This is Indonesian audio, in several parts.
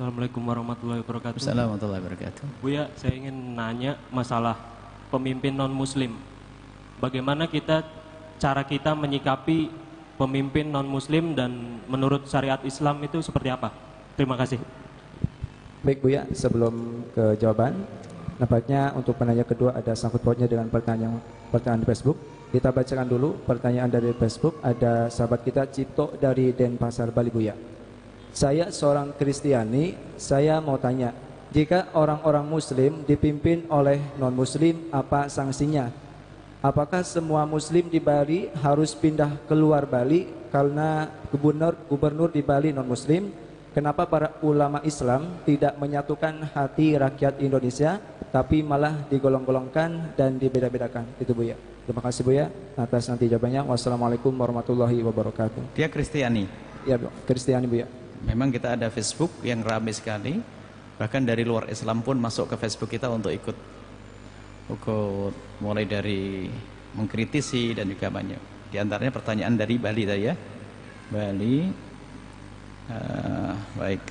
Assalamualaikum warahmatullahi wabarakatuh. Assalamualaikum warahmatullahi wabarakatuh. Buya, saya ingin nanya masalah pemimpin non-muslim. Bagaimana kita cara kita menyikapi pemimpin non-muslim dan menurut syariat Islam itu seperti apa? Terima kasih. Baik Bu ya, sebelum ke jawaban, nampaknya untuk penanya kedua ada sangkut pautnya dengan pertanyaan pertanyaan Facebook. Kita bacakan dulu pertanyaan dari Facebook. Ada sahabat kita Cipto dari Denpasar, Bali Bu ya. Saya seorang Kristiani, saya mau tanya, jika orang-orang Muslim dipimpin oleh non-Muslim, apa sanksinya? Apakah semua Muslim di Bali harus pindah keluar Bali karena gubernur gubernur di Bali non-Muslim? Kenapa para ulama Islam tidak menyatukan hati rakyat Indonesia, tapi malah digolong-golongkan dan dibeda-bedakan? Itu Bu ya. Terima kasih Bu ya atas nanti jawabannya. Wassalamualaikum warahmatullahi wabarakatuh. Dia Kristiani. Ya Bu, Kristiani Bu ya. Memang kita ada Facebook yang ramai sekali. Bahkan dari luar Islam pun masuk ke Facebook kita untuk ikut ikut mulai dari mengkritisi dan juga banyak. Di antaranya pertanyaan dari Bali tadi ya. Bali uh, baik.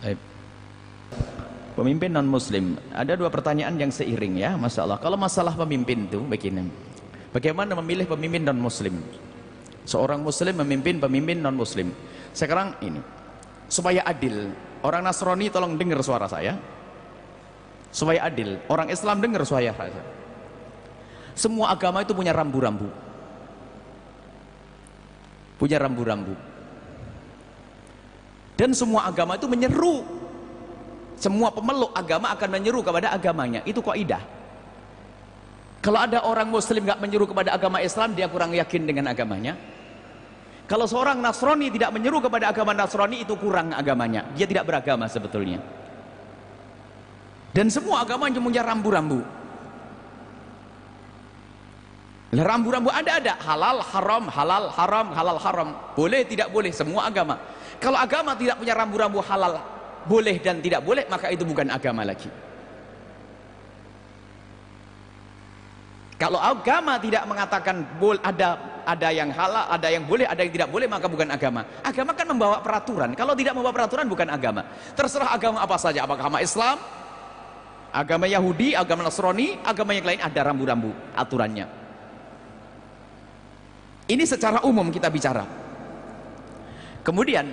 Baik. Pemimpin non muslim. Ada dua pertanyaan yang seiring ya, masalah. Kalau masalah pemimpin itu begini. Bagaimana memilih pemimpin non muslim? Seorang muslim memimpin pemimpin non muslim. Sekarang ini supaya adil. Orang Nasrani tolong dengar suara saya. Supaya adil, orang Islam dengar suara saya. Semua agama itu punya rambu-rambu. Punya rambu-rambu. Dan semua agama itu menyeru. Semua pemeluk agama akan menyeru kepada agamanya. Itu kaidah. Kalau ada orang muslim nggak menyeru kepada agama Islam, dia kurang yakin dengan agamanya. Kalau seorang Nasrani tidak menyeru kepada agama Nasrani, itu kurang agamanya. Dia tidak beragama sebetulnya. Dan semua agama punya rambu-rambu. Rambu-rambu ada-ada. Halal, haram, halal, haram, halal, haram. Boleh, tidak boleh. Semua agama. Kalau agama tidak punya rambu-rambu halal, boleh dan tidak boleh, maka itu bukan agama lagi. Kalau agama tidak mengatakan ada ada yang halal, ada yang boleh, ada yang tidak boleh, maka bukan agama. Agama kan membawa peraturan. Kalau tidak membawa peraturan bukan agama. Terserah agama apa saja, apakah agama Islam, agama Yahudi, agama Nasrani, agama yang lain ada rambu-rambu aturannya. Ini secara umum kita bicara. Kemudian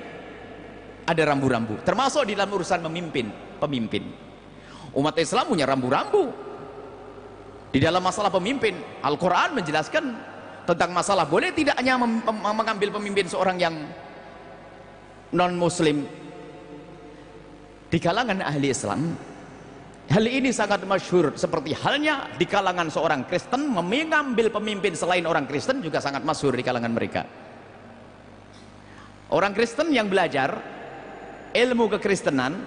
ada rambu-rambu, termasuk di dalam urusan memimpin, pemimpin. Umat Islam punya rambu-rambu. Di dalam masalah pemimpin, Al-Quran menjelaskan tentang masalah. Boleh tidak hanya mengambil pemimpin seorang yang non-muslim? Di kalangan ahli Islam hal ini sangat masyhur. Seperti halnya di kalangan seorang Kristen mengambil pemimpin selain orang Kristen juga sangat masyhur di kalangan mereka. Orang Kristen yang belajar ilmu kekristenan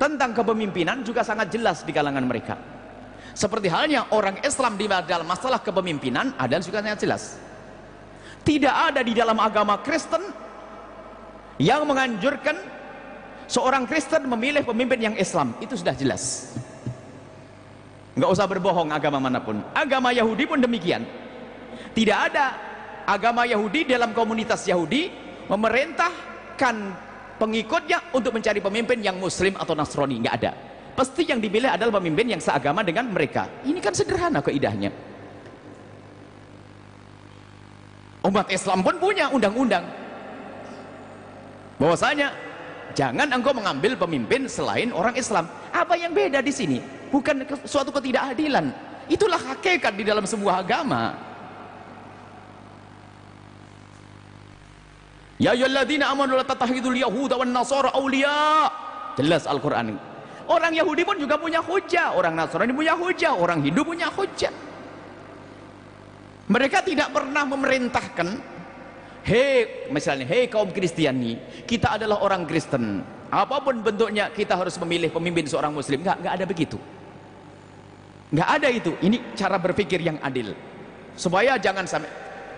tentang kepemimpinan juga sangat jelas di kalangan mereka seperti halnya orang Islam di dalam masalah kepemimpinan ada juga sangat jelas. Tidak ada di dalam agama Kristen yang menganjurkan seorang Kristen memilih pemimpin yang Islam. Itu sudah jelas. Enggak usah berbohong agama mana pun. Agama Yahudi pun demikian. Tidak ada agama Yahudi dalam komunitas Yahudi memerintahkan pengikutnya untuk mencari pemimpin yang muslim atau nasrani. Enggak ada pasti yang dipilih adalah pemimpin yang seagama dengan mereka. Ini kan sederhana keidahnya umat Islam pun punya undang-undang. Bahwasanya jangan engkau mengambil pemimpin selain orang Islam. Apa yang beda di sini? Bukan suatu ketidakadilan. Itulah hakikat di dalam sebuah agama. Ya ayyuhalladzina amanu la yahuda wan nasara awliya. Jelas Al-Qur'an Orang Yahudi pun juga punya hujah, orang Nasrani punya hujah, orang Hindu punya hujah. Mereka tidak pernah memerintahkan, hei misalnya, hei kaum Kristiani, kita adalah orang Kristen. Apa pun bentuknya kita harus memilih pemimpin seorang Muslim. Enggak, enggak ada begitu. Enggak ada itu. Ini cara berpikir yang adil. Supaya jangan sampai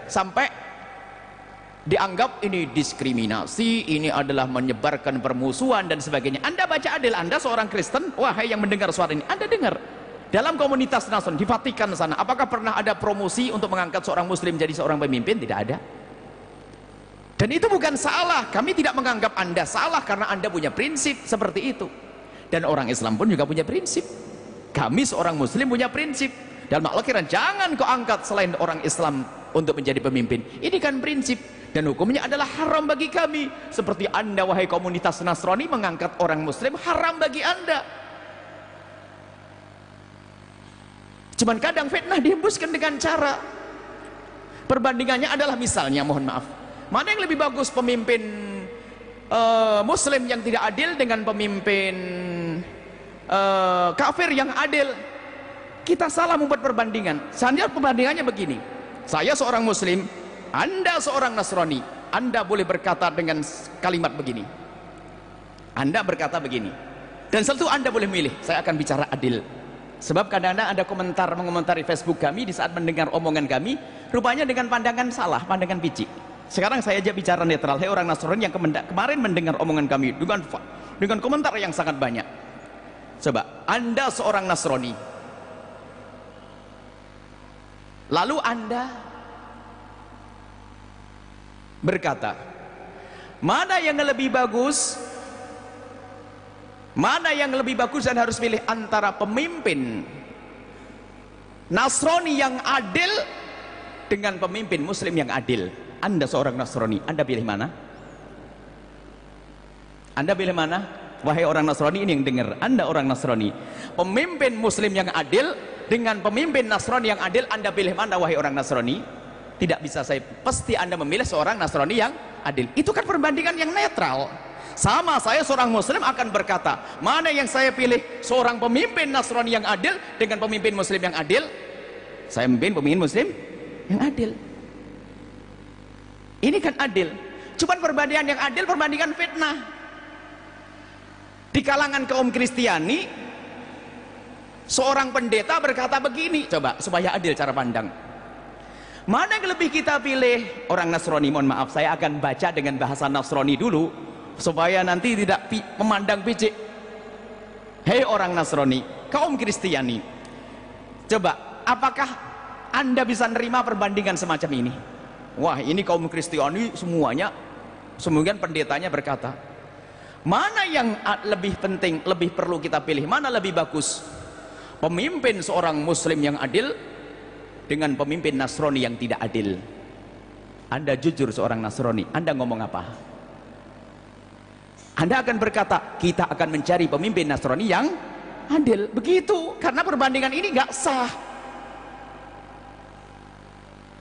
sampai dianggap ini diskriminasi, ini adalah menyebarkan permusuhan dan sebagainya. Anda baca adil, Anda seorang Kristen, wahai yang mendengar suara ini, Anda dengar. Dalam komunitas Nason di Vatikan sana, apakah pernah ada promosi untuk mengangkat seorang muslim jadi seorang pemimpin? Tidak ada. dan itu bukan salah kami tidak menganggap anda salah karena anda punya prinsip seperti itu dan orang Islam pun juga punya prinsip kami seorang muslim punya prinsip dalam al-akhiran jangan kau angkat selain orang Islam untuk menjadi pemimpin ini kan prinsip dan hukumnya adalah haram bagi kami seperti anda wahai komunitas Nasrani mengangkat orang muslim haram bagi anda cuman kadang fitnah dihembuskan dengan cara perbandingannya adalah misalnya mohon maaf Mana yang lebih bagus pemimpin uh, muslim yang tidak adil dengan pemimpin uh, kafir yang adil? Kita salah membuat perbandingan. Seandainya perbandingannya begini. Saya seorang muslim, Anda seorang Nasrani. Anda boleh berkata dengan kalimat begini. Anda berkata begini. Dan selalu Anda boleh milih, saya akan bicara adil. Sebab kadang-kadang ada komentar mengomentari Facebook kami di saat mendengar omongan kami, rupanya dengan pandangan salah, pandangan picik. Sekarang saya aja bicara netral. Hei orang Nasrani yang kemarin mendengar omongan kami dengan dengan komentar yang sangat banyak. Coba, Anda seorang Nasrani. Lalu Anda berkata, mana yang lebih bagus? Mana yang lebih bagus dan harus pilih antara pemimpin Nasrani yang adil dengan pemimpin Muslim yang adil? Anda seorang Nasrani, Anda pilih mana? Anda pilih mana? Wahai orang Nasrani ini yang dengar, Anda orang Nasrani. Pemimpin muslim yang adil dengan pemimpin Nasrani yang adil, Anda pilih mana wahai orang Nasrani? Tidak bisa saya pasti Anda memilih seorang Nasrani yang adil. Itu kan perbandingan yang netral. Sama saya seorang muslim akan berkata, mana yang saya pilih seorang pemimpin Nasrani yang adil dengan pemimpin muslim yang adil? Saya memimpin pemimpin muslim yang adil. Ini kan adil. Cuman perbandingan yang adil perbandingan fitnah. Di kalangan kaum Kristiani seorang pendeta berkata begini, coba supaya adil cara pandang. Mana yang lebih kita pilih? Orang Nasrani, mohon maaf, saya akan baca dengan bahasa Nasrani dulu supaya nanti tidak memandang picik. Hei orang Nasrani, kaum Kristiani. Coba, apakah Anda bisa nerima perbandingan semacam ini? wah ini kaum Kristiani semuanya semuanya pendetanya berkata mana yang lebih penting lebih perlu kita pilih mana lebih bagus pemimpin seorang muslim yang adil dengan pemimpin Nasrani yang tidak adil anda jujur seorang Nasrani anda ngomong apa anda akan berkata kita akan mencari pemimpin Nasrani yang adil begitu karena perbandingan ini gak sah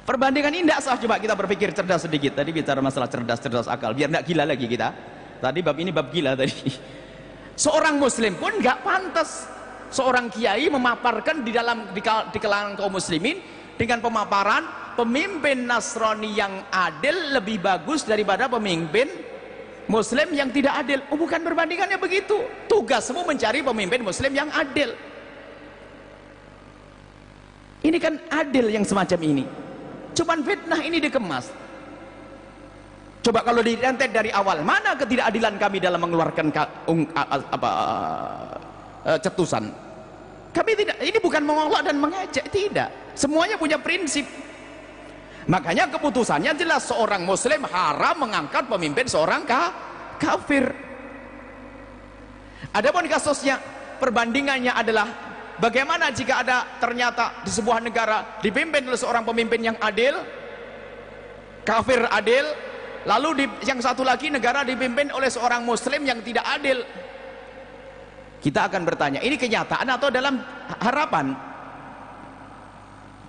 Perbandingan ini tidak sah. Coba kita berpikir cerdas sedikit. Tadi bicara masalah cerdas-cerdas akal. Biar tidak gila lagi kita. Tadi bab ini bab gila tadi. Seorang muslim pun nggak pantas. Seorang kiai memaparkan di dalam di, di kalangan kaum muslimin dengan pemaparan pemimpin Nasrani yang adil lebih bagus daripada pemimpin muslim yang tidak adil. Oh bukan perbandingannya begitu. Tugasmu mencari pemimpin muslim yang adil. Ini kan adil yang semacam ini. Cuman fitnah ini dikemas. Coba kalau direntet dari awal, mana ketidakadilan kami dalam mengeluarkan uh, cetusan? Kami tidak, ini bukan mengolok dan mengejek, tidak. Semuanya punya prinsip. Makanya keputusannya jelas seorang muslim haram mengangkat pemimpin seorang ka, kafir. Adapun kasusnya perbandingannya adalah Bagaimana jika ada ternyata di sebuah negara dipimpin oleh seorang pemimpin yang adil, kafir adil, lalu di, yang satu lagi negara dipimpin oleh seorang muslim yang tidak adil. Kita akan bertanya, ini kenyataan atau dalam harapan?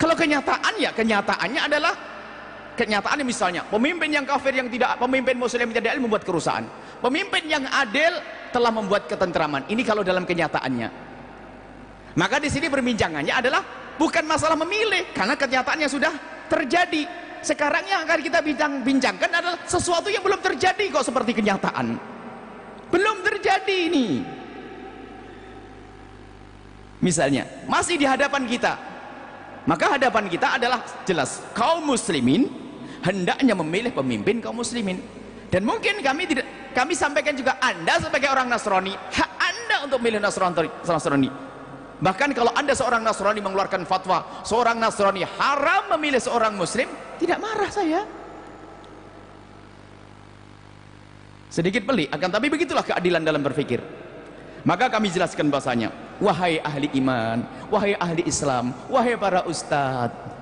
Kalau kenyataan ya kenyataannya adalah kenyataan misalnya pemimpin yang kafir yang tidak pemimpin muslim yang tidak adil membuat kerusakan. Pemimpin yang adil telah membuat ketentraman. Ini kalau dalam kenyataannya. Maka di sini perbincangannya adalah bukan masalah memilih karena kenyataannya sudah terjadi. Sekarang yang akan kita bincang-bincangkan adalah sesuatu yang belum terjadi kok seperti kenyataan. Belum terjadi ini. Misalnya, masih di hadapan kita. Maka hadapan kita adalah jelas kaum muslimin hendaknya memilih pemimpin kaum muslimin. Dan mungkin kami tidak kami sampaikan juga Anda sebagai orang Nasrani, hak Anda untuk memilih Nasrani. Nasrani Bahkan kalau anda seorang Nasrani mengeluarkan fatwa, seorang Nasrani haram memilih seorang Muslim, tidak marah saya. sedikit pelik akan tapi begitulah keadilan dalam berpikir maka kami jelaskan bahasanya wahai ahli iman wahai ahli Islam wahai para ustadz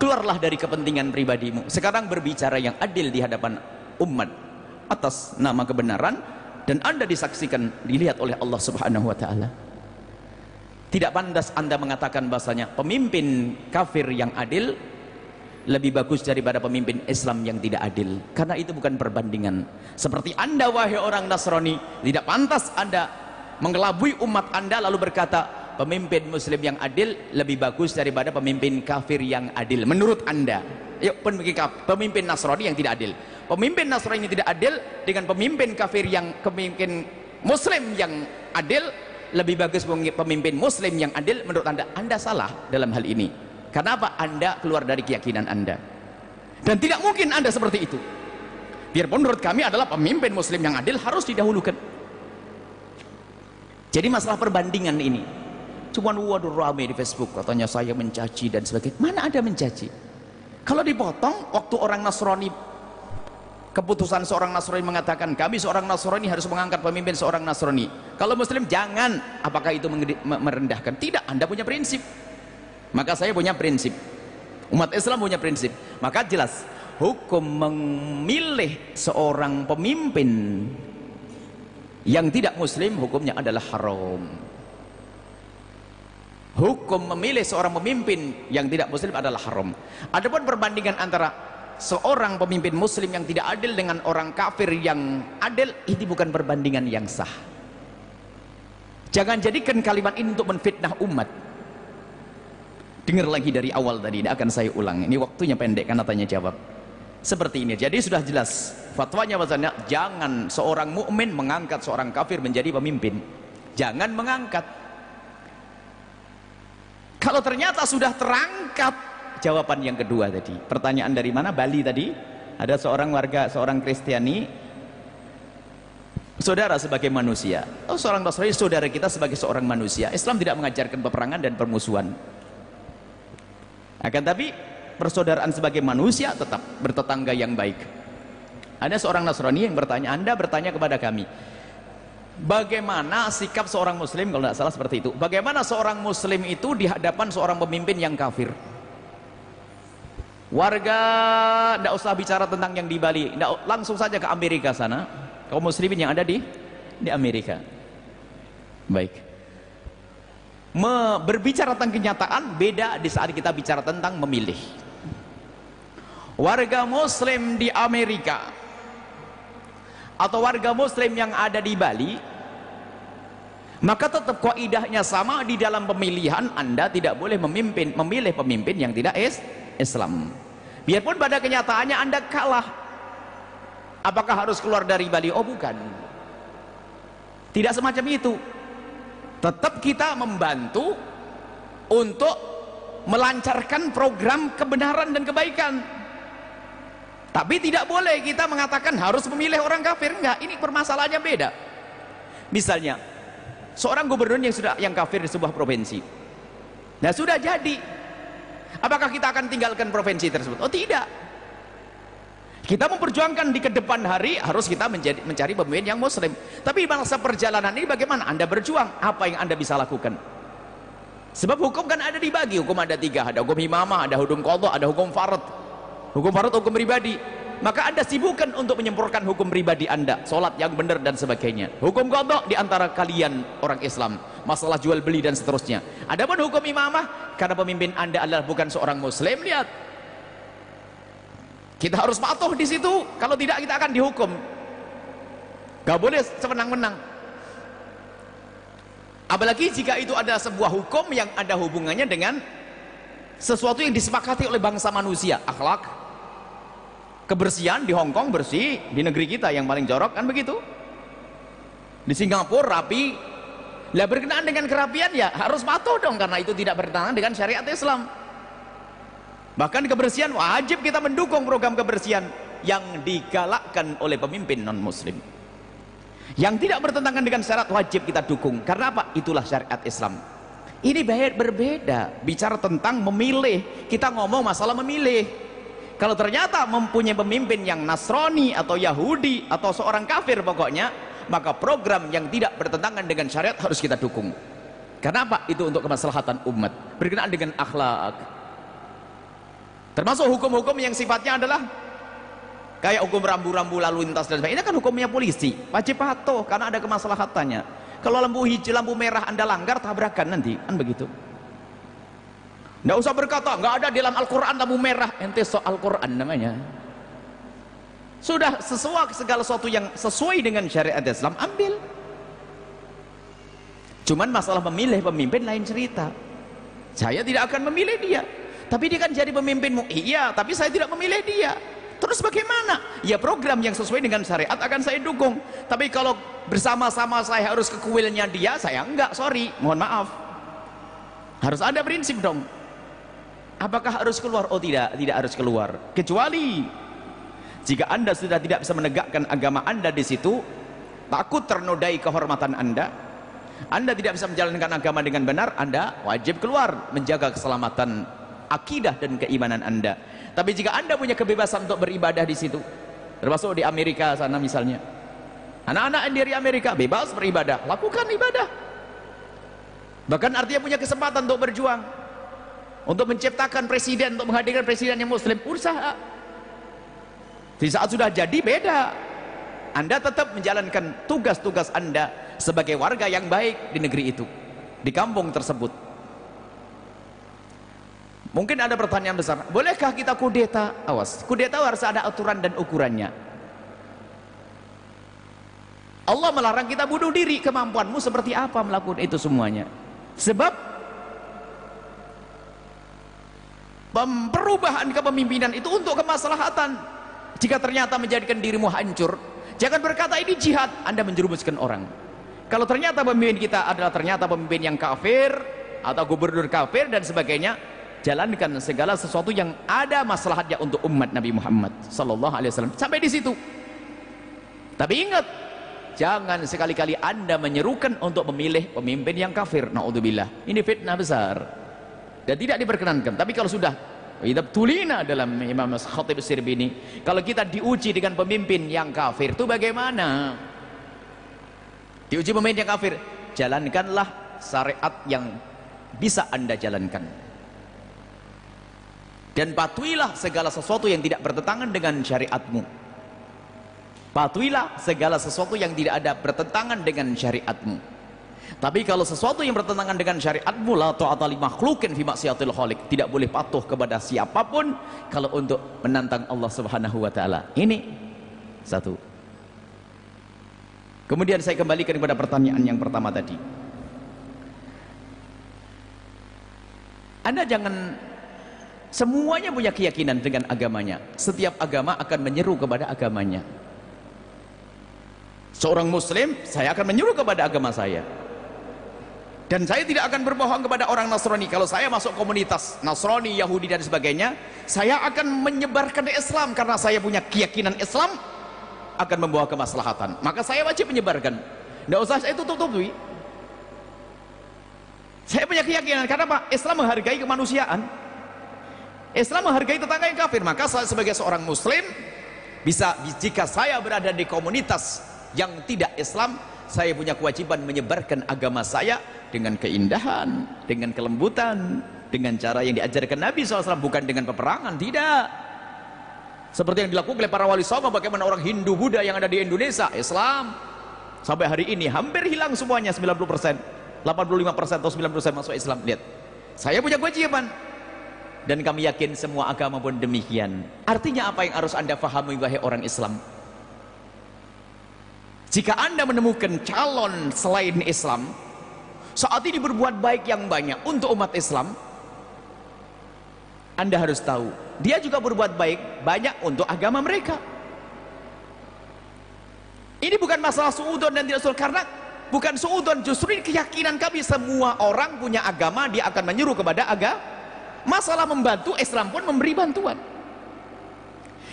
keluarlah dari kepentingan pribadimu. Sekarang berbicara yang adil di hadapan umat atas nama kebenaran dan anda disaksikan dilihat oleh Allah subhanahu wa ta'ala. Tidak pantas anda mengatakan bahasanya pemimpin kafir yang adil lebih bagus daripada pemimpin Islam yang tidak adil. Karena itu bukan perbandingan. Seperti anda wahai orang Nasrani tidak pantas anda mengelabui umat anda lalu berkata pemimpin muslim yang adil lebih bagus daripada pemimpin kafir yang adil menurut anda yuk pemimpin Nasrani yang tidak adil pemimpin Nasrani yang tidak adil dengan pemimpin kafir yang pemimpin muslim yang adil lebih bagus pemimpin muslim yang adil menurut anda anda salah dalam hal ini karena apa? Anda keluar dari keyakinan Anda. Dan tidak mungkin Anda seperti itu. Biarpun menurut kami adalah pemimpin muslim yang adil harus didahulukan. Jadi masalah perbandingan ini. Cuman waduh rame di Facebook katanya saya mencaci dan sebagainya. Mana ada mencaci? Kalau dipotong waktu orang Nasrani keputusan seorang Nasrani mengatakan kami seorang Nasrani harus mengangkat pemimpin seorang Nasrani. Kalau muslim jangan. Apakah itu merendahkan? Tidak, Anda punya prinsip maka saya punya prinsip umat Islam punya prinsip maka jelas hukum memilih seorang pemimpin yang tidak muslim hukumnya adalah haram. Hukum memilih seorang pemimpin yang tidak muslim adalah haram. Adapun perbandingan antara seorang pemimpin muslim yang tidak adil dengan orang kafir yang adil ini bukan perbandingan yang sah. Jangan jadikan kalimat ini untuk menfitnah umat. Dengar lagi dari awal tadi tidak akan saya ulang. Ini waktunya pendek karena tanya jawab seperti ini. Jadi sudah jelas fatwanya bahasanya jangan seorang mukmin mengangkat seorang kafir menjadi pemimpin. Jangan mengangkat. Kalau ternyata sudah terangkat jawaban yang kedua tadi. Pertanyaan dari mana? Bali tadi. Ada seorang warga seorang Kristiani. Saudara sebagai manusia. Oh, seorang Nasrani saudara kita sebagai seorang manusia. Islam tidak mengajarkan peperangan dan permusuhan. Akan tapi persaudaraan sebagai manusia tetap bertetangga yang baik. Ada seorang Nasrani yang bertanya anda bertanya kepada kami bagaimana sikap seorang muslim? Kalau tidak salah seperti itu. Bagaimana seorang muslim itu di hadapan seorang pemimpin yang kafir? Warga tidak usah bicara tentang yang di Bali. Tidak, langsung saja ke Amerika sana. Kaum muslimin yang ada di di Amerika. Baik. Berbicara tentang kenyataan beda di saat kita bicara tentang memilih warga muslim di Amerika. Atau warga muslim yang ada di Bali. Maka tetap kaidahnya sama di dalam pemilihan anda tidak boleh memimpin memilih pemimpin yang tidak is Islam. Biarpun pada kenyataannya anda kalah. Apakah harus keluar dari Bali? Oh bukan. Tidak semacam itu. Tetap kita membantu untuk melancarkan program kebenaran dan kebaikan tapi tidak boleh kita mengatakan harus memilih orang kafir. Enggak ini permasalahannya beda. Misalnya seorang gubernur yang sudah yang kafir di sebuah provinsi. Nah sudah jadi. Apakah kita akan tinggalkan provinsi tersebut? Oh tidak. Kita memperjuangkan di ke depan hari harus kita menjadi, mencari pemimpin yang muslim. Tapi masa perjalanan ini bagaimana? Anda berjuang, apa yang Anda bisa lakukan? Sebab hukum kan ada dibagi, hukum ada tiga, ada hukum imamah, ada hukum kodok, ada hukum farad. Hukum farad hukum pribadi. Maka Anda sibukkan untuk menyempurnakan hukum pribadi Anda, solat yang benar dan sebagainya. Hukum kodok di antara kalian orang Islam, masalah jual beli dan seterusnya. Adapun hukum imamah, karena pemimpin Anda adalah bukan seorang muslim, lihat kita harus patuh di situ. Kalau tidak kita akan dihukum. Gak boleh semenang-menang. Apalagi jika itu ada sebuah hukum yang ada hubungannya dengan sesuatu yang disepakati oleh bangsa manusia, akhlak, kebersihan di Hong Kong bersih, di negeri kita yang paling jorok kan begitu. Di Singapura rapi. Lah berkenaan dengan kerapian ya harus patuh dong karena itu tidak bertentangan dengan syariat Islam. Bahkan kebersihan wajib kita mendukung program kebersihan yang digalakkan oleh pemimpin non muslim. Yang tidak bertentangan dengan syarat wajib kita dukung. Karena apa? Itulah syariat Islam. Ini berbeda. Bicara tentang memilih. Kita ngomong masalah memilih. Kalau ternyata mempunyai pemimpin yang Nasrani atau Yahudi atau seorang kafir pokoknya maka program yang tidak bertentangan dengan syariat harus kita dukung. Kenapa? itu untuk kemaslahatan umat. Berkenaan dengan akhlak. Termasuk hukum-hukum yang sifatnya adalah kayak hukum rambu-rambu lalu lintas dan sebagainya. Ini kan hukumnya polisi. Wajib patuh karena ada kemaslahatannya. Kalau lampu hijau lampu merah anda langgar tabrakan nanti. Kan begitu tidak usah berkata nggak ada di dalam Al-Quran lampu merah. Ente soal Al-Quran namanya. Sudah sesuai segala sesuatu yang sesuai dengan syariat Islam ambil. Cuman masalah memilih pemimpin lain cerita. Saya tidak akan memilih dia. Tapi dia kan jadi pemimpinmu. Iya tapi saya tidak memilih dia. Terus bagaimana? Ya program yang sesuai dengan syariat akan saya dukung. Tapi kalau bersama-sama saya harus ke kuilnya dia saya enggak sorry. Mohon maaf. Harus ada prinsip dong apakah harus keluar? Oh tidak. Tidak harus keluar. Kecuali jika anda sudah tidak bisa menegakkan agama anda di situ takut ternodai kehormatan anda anda tidak bisa menjalankan agama dengan benar anda wajib keluar menjaga keselamatan akidah dan keimanan anda. Tapi jika anda punya kebebasan untuk beribadah di situ termasuk di Amerika sana misalnya anak-anak dari Amerika bebas beribadah lakukan ibadah. Bahkan artinya punya kesempatan untuk berjuang untuk menciptakan presiden untuk menghadirkan presiden yang muslim usaha di saat sudah jadi beda anda tetap menjalankan tugas-tugas anda sebagai warga yang baik di negeri itu di kampung tersebut Mungkin ada pertanyaan besar, bolehkah kita kudeta? Awas, kudeta harus ada aturan dan ukurannya. Allah melarang kita bunuh diri, kemampuanmu seperti apa melakukan itu semuanya. Sebab perubahan kepemimpinan itu untuk kemaslahatan. Jika ternyata menjadikan dirimu hancur, jangan berkata ini jihad, Anda menjerumuskan orang. Kalau ternyata pemimpin kita adalah ternyata pemimpin yang kafir atau gubernur kafir dan sebagainya, jalankan segala sesuatu yang ada masalahnya untuk umat Nabi Muhammad sallallahu alaihi wasallam. Sampai di situ. Tapi ingat jangan sekali-kali anda menyerukan untuk memilih pemimpin yang kafir. Naudzubillah. Ini fitnah besar dan tidak diperkenankan. Tapi kalau sudah kita tulina dalam Imam Khatib Sirbini kalau kita diuji dengan pemimpin yang kafir itu bagaimana? Diuji pemimpin yang kafir jalankanlah syariat yang bisa anda jalankan. Dan patuhilah segala sesuatu yang tidak bertentangan dengan syariatmu. Patuhilah segala sesuatu yang tidak ada bertentangan dengan syariatmu tapi kalau sesuatu yang bertentangan dengan syariatmu la ta'ata li makhlukin fi maksiatil khaliq tidak boleh patuh kepada siapa pun kalau untuk menantang Allah Subhanahu wa taala ini satu kemudian saya kembalikan kepada pertanyaan yang pertama tadi anda jangan Semuanya punya keyakinan dengan agamanya. Setiap agama akan menyeru kepada agamanya. Seorang muslim, saya akan menyeru kepada agama saya. Dan saya tidak akan berbohong kepada orang Nasrani. Kalau saya masuk komunitas Nasrani, Yahudi dan sebagainya, saya akan menyebarkan Islam karena saya punya keyakinan Islam akan membawa kemaslahatan. Maka saya wajib menyebarkan. Tidak usah saya tutup-tutupi. Saya punya keyakinan karena Pak Islam menghargai kemanusiaan. Islam menghargai tetangga yang kafir maka saya sebagai seorang muslim bisa jika saya berada di komunitas yang tidak Islam saya punya kewajiban menyebarkan agama saya dengan keindahan dengan kelembutan dengan cara yang diajarkan Nabi SAW bukan dengan peperangan tidak. Seperti yang dilakukan oleh para wali songo bagaimana orang Hindu Buddha yang ada di Indonesia Islam. Sampai hari ini hampir hilang semuanya 90% 85% atau 90% masuk Islam. Lihat saya punya kewajiban. Dan kami yakin semua agama pun demikian. Artinya apa yang harus anda fahami wahai orang Islam? Jika anda menemukan calon selain Islam saat ini berbuat baik yang banyak untuk umat Islam. Anda harus tahu dia juga berbuat baik banyak untuk agama mereka. Ini bukan masalah suudon dan tidak suudon karena bukan suudon justru ini keyakinan kami semua orang punya agama dia akan menyuruh kepada agama masalah membantu Islam pun memberi bantuan.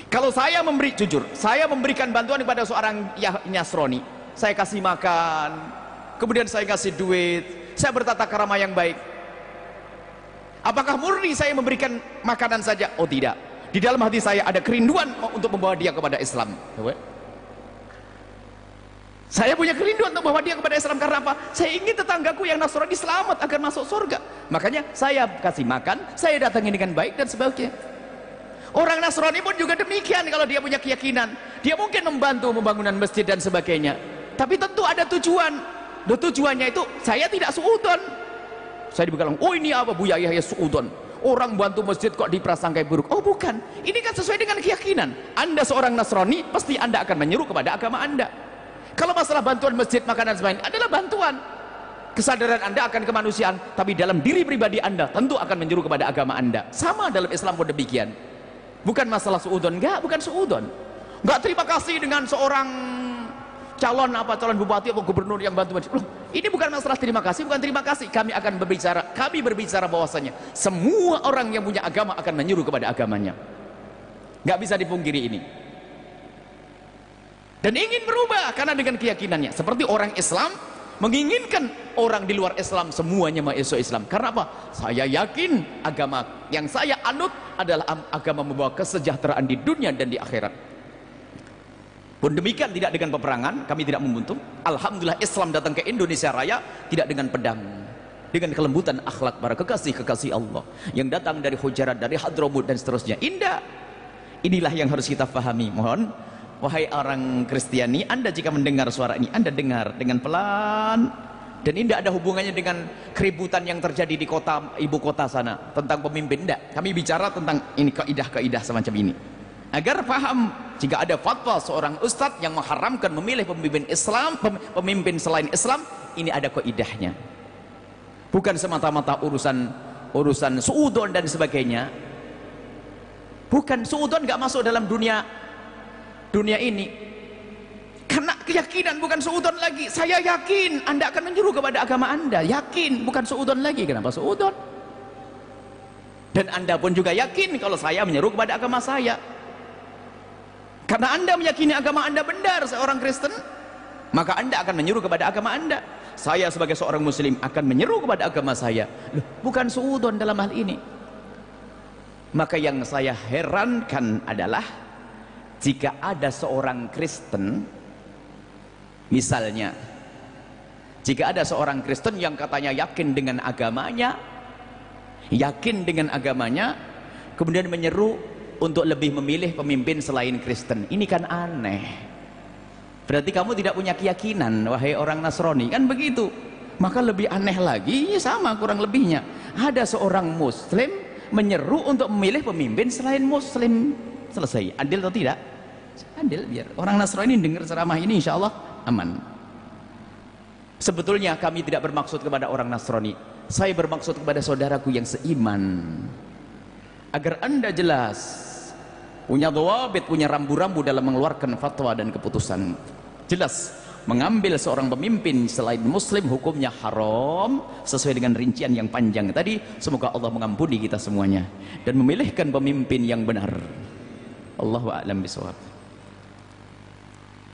Kalau saya memberi jujur saya memberikan bantuan kepada seorang Nasrani. Saya kasih makan kemudian saya kasih duit saya bertata kerama yang baik apakah murni saya memberikan makanan saja oh tidak di dalam hati saya ada kerinduan untuk membawa dia kepada Islam saya punya kerinduan untuk membawa dia kepada Islam karena apa? Saya ingin tetanggaku yang Nasrani selamat agar masuk surga. Makanya saya kasih makan, saya datangi dengan baik dan sebagainya. Orang Nasrani pun juga demikian kalau dia punya keyakinan. Dia mungkin membantu pembangunan masjid dan sebagainya. Tapi tentu ada tujuan. Dan tujuannya itu saya tidak suudon. Saya dibilang, oh ini apa Bu Yahya ya suudon. Orang bantu masjid kok diprasangkai buruk. Oh bukan, ini kan sesuai dengan keyakinan. Anda seorang Nasrani, pasti Anda akan menyeru kepada agama Anda. Kalau masalah bantuan masjid, makanan sebagainya adalah bantuan. Kesadaran Anda akan kemanusiaan, tapi dalam diri pribadi Anda tentu akan menjuru kepada agama Anda. Sama dalam Islam pun demikian. Bukan masalah suudon, enggak, bukan suudon. Enggak terima kasih dengan seorang calon apa calon bupati atau gubernur yang bantu. Loh, ini bukan masalah terima kasih, bukan terima kasih. Kami akan berbicara, kami berbicara bahwasanya semua orang yang punya agama akan menyuruh kepada agamanya. Enggak bisa dipungkiri ini dan ingin berubah karena dengan keyakinannya seperti orang Islam menginginkan orang di luar Islam semuanya masuk Islam karena apa? saya yakin agama yang saya anut adalah agama membawa kesejahteraan di dunia dan di akhirat pun demikian tidak dengan peperangan kami tidak membuntung. Alhamdulillah Islam datang ke Indonesia Raya tidak dengan pedang dengan kelembutan akhlak para kekasih-kekasih Allah. Yang datang dari Hujarat, dari Hadramut dan seterusnya. Indah. Inilah yang harus kita pahami mohon Wahai orang Kristiani, Anda jika mendengar suara ini, Anda dengar dengan pelan. Dan ini tidak ada hubungannya dengan keributan yang terjadi di kota ibu kota sana. Tentang pemimpin tidak. Kami bicara tentang ini kaidah-kaidah semacam ini. Agar paham jika ada fatwa seorang ustadz yang mengharamkan memilih pemimpin Islam, pemimpin selain Islam, ini ada kaidahnya. Bukan semata-mata urusan urusan suudon dan sebagainya. Bukan suudon nggak masuk dalam dunia dunia ini. Karena keyakinan bukan seudon lagi. Saya yakin anda akan menjuru kepada agama anda. Yakin bukan seudon lagi. Kenapa seudon dan anda pun juga yakin kalau saya menyeru kepada agama saya karena anda meyakini agama anda benar seorang Kristen maka anda akan menyeru kepada agama anda. Saya sebagai seorang muslim akan menyeru kepada agama saya. Bukan seudon dalam hal ini. Maka yang saya herankan adalah jika ada seorang Kristen misalnya jika ada seorang Kristen yang katanya yakin dengan agamanya yakin dengan agamanya kemudian menyeru untuk lebih memilih pemimpin selain Kristen. Ini kan aneh. Berarti kamu tidak punya keyakinan wahai orang Nasrani. Kan begitu. Maka lebih aneh lagi ya sama kurang lebihnya. Ada seorang muslim menyeru untuk memilih pemimpin selain muslim. Selesai. Adil atau tidak? Adil biar orang Nasrani dengar ceramah ini insya Allah aman. Sebetulnya kami tidak bermaksud kepada orang Nasrani. Saya bermaksud kepada saudaraku yang seiman. Agar anda jelas punya dawabit, punya rambu-rambu dalam mengeluarkan fatwa dan keputusan. Jelas mengambil seorang pemimpin selain muslim hukumnya haram sesuai dengan rincian yang panjang tadi. Semoga Allah mengampuni kita semuanya dan memilihkan pemimpin yang benar. Allahu a'lam bisawab